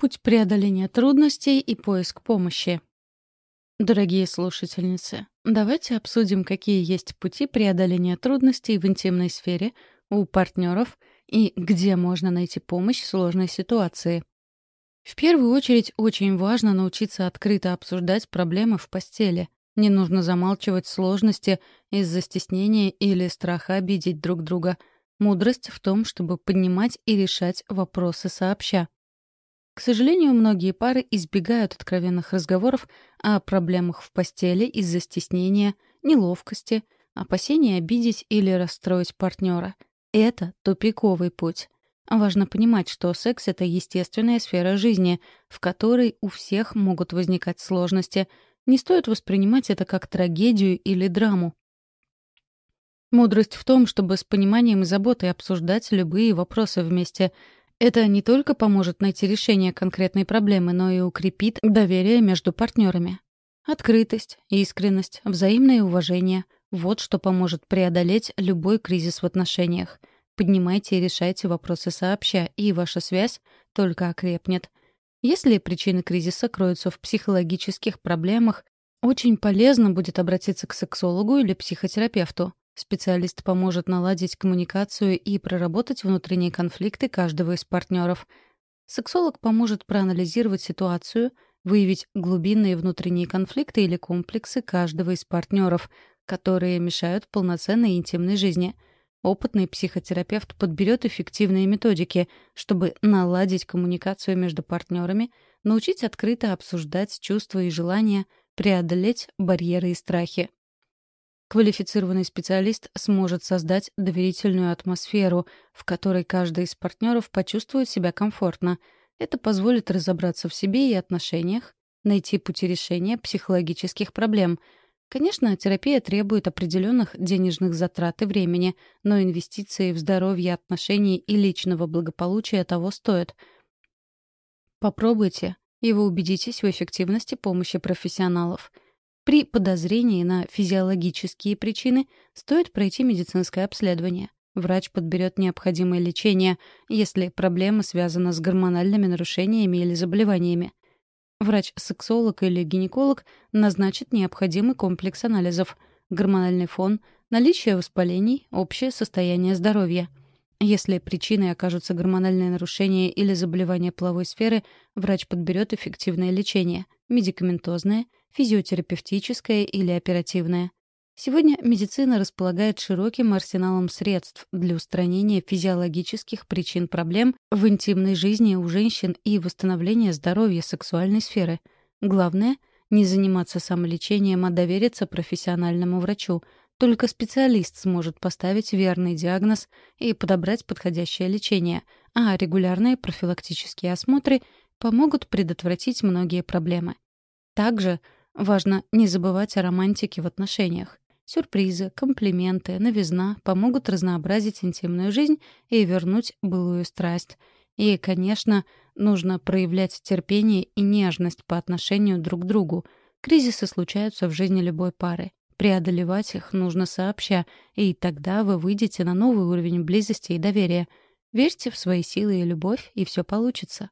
Путь преодоления трудностей и поиск помощи. Дорогие слушательницы, давайте обсудим, какие есть пути преодоления трудностей в интимной сфере у партнеров и где можно найти помощь в сложной ситуации. В первую очередь очень важно научиться открыто обсуждать проблемы в постели. Не нужно замалчивать сложности из-за стеснения или страха обидеть друг друга. Мудрость в том, чтобы поднимать и решать вопросы сообща. К сожалению, многие пары избегают откровенных разговоров о проблемах в постели из-за стеснения, неловкости, опасения обидеть или расстроить партнера. Это тупиковый путь. Важно понимать, что секс — это естественная сфера жизни, в которой у всех могут возникать сложности. Не стоит воспринимать это как трагедию или драму. Мудрость в том, чтобы с пониманием и заботой обсуждать любые вопросы вместе — это не только поможет найти решение конкретной проблемы, но и укрепит доверие между партнерами. Открытость, искренность, взаимное уважение — вот что поможет преодолеть любой кризис в отношениях. Поднимайте и решайте вопросы сообща, и ваша связь только окрепнет. Если причины кризиса кроются в психологических проблемах, очень полезно будет обратиться к сексологу или психотерапевту. Специалист поможет наладить коммуникацию и проработать внутренние конфликты каждого из партнеров. Сексолог поможет проанализировать ситуацию, выявить глубинные внутренние конфликты или комплексы каждого из партнеров, которые мешают полноценной интимной жизни. Опытный психотерапевт подберет эффективные методики, чтобы наладить коммуникацию между партнерами, научить открыто обсуждать чувства и желания, преодолеть барьеры и страхи. Квалифицированный специалист сможет создать доверительную атмосферу, в которой каждый из партнеров почувствует себя комфортно. Это позволит разобраться в себе и отношениях, найти пути решения психологических проблем. Конечно, терапия требует определенных денежных затрат и времени, но инвестиции в здоровье отношений и личного благополучия того стоят. Попробуйте, и вы убедитесь в эффективности помощи профессионалов — при подозрении на физиологические причины стоит пройти медицинское обследование. Врач подберет необходимое лечение, если проблема связана с гормональными нарушениями или заболеваниями. Врач-сексолог или гинеколог назначит необходимый комплекс анализов — гормональный фон, наличие воспалений, общее состояние здоровья. Если причиной окажутся гормональные нарушения или заболевания половой сферы, врач подберет эффективное лечение — медикаментозное — физиотерапевтическое или оперативное. Сегодня медицина располагает широким арсеналом средств для устранения физиологических причин проблем в интимной жизни у женщин и восстановления здоровья сексуальной сферы. Главное — не заниматься самолечением, а довериться профессиональному врачу. Только специалист сможет поставить верный диагноз и подобрать подходящее лечение, а регулярные профилактические осмотры помогут предотвратить многие проблемы. Также Важно не забывать о романтике в отношениях. Сюрпризы, комплименты, новизна помогут разнообразить интимную жизнь и вернуть былую страсть. И, конечно, нужно проявлять терпение и нежность по отношению друг к другу. Кризисы случаются в жизни любой пары. Преодолевать их нужно сообща, и тогда вы выйдете на новый уровень близости и доверия. Верьте в свои силы и любовь, и все получится.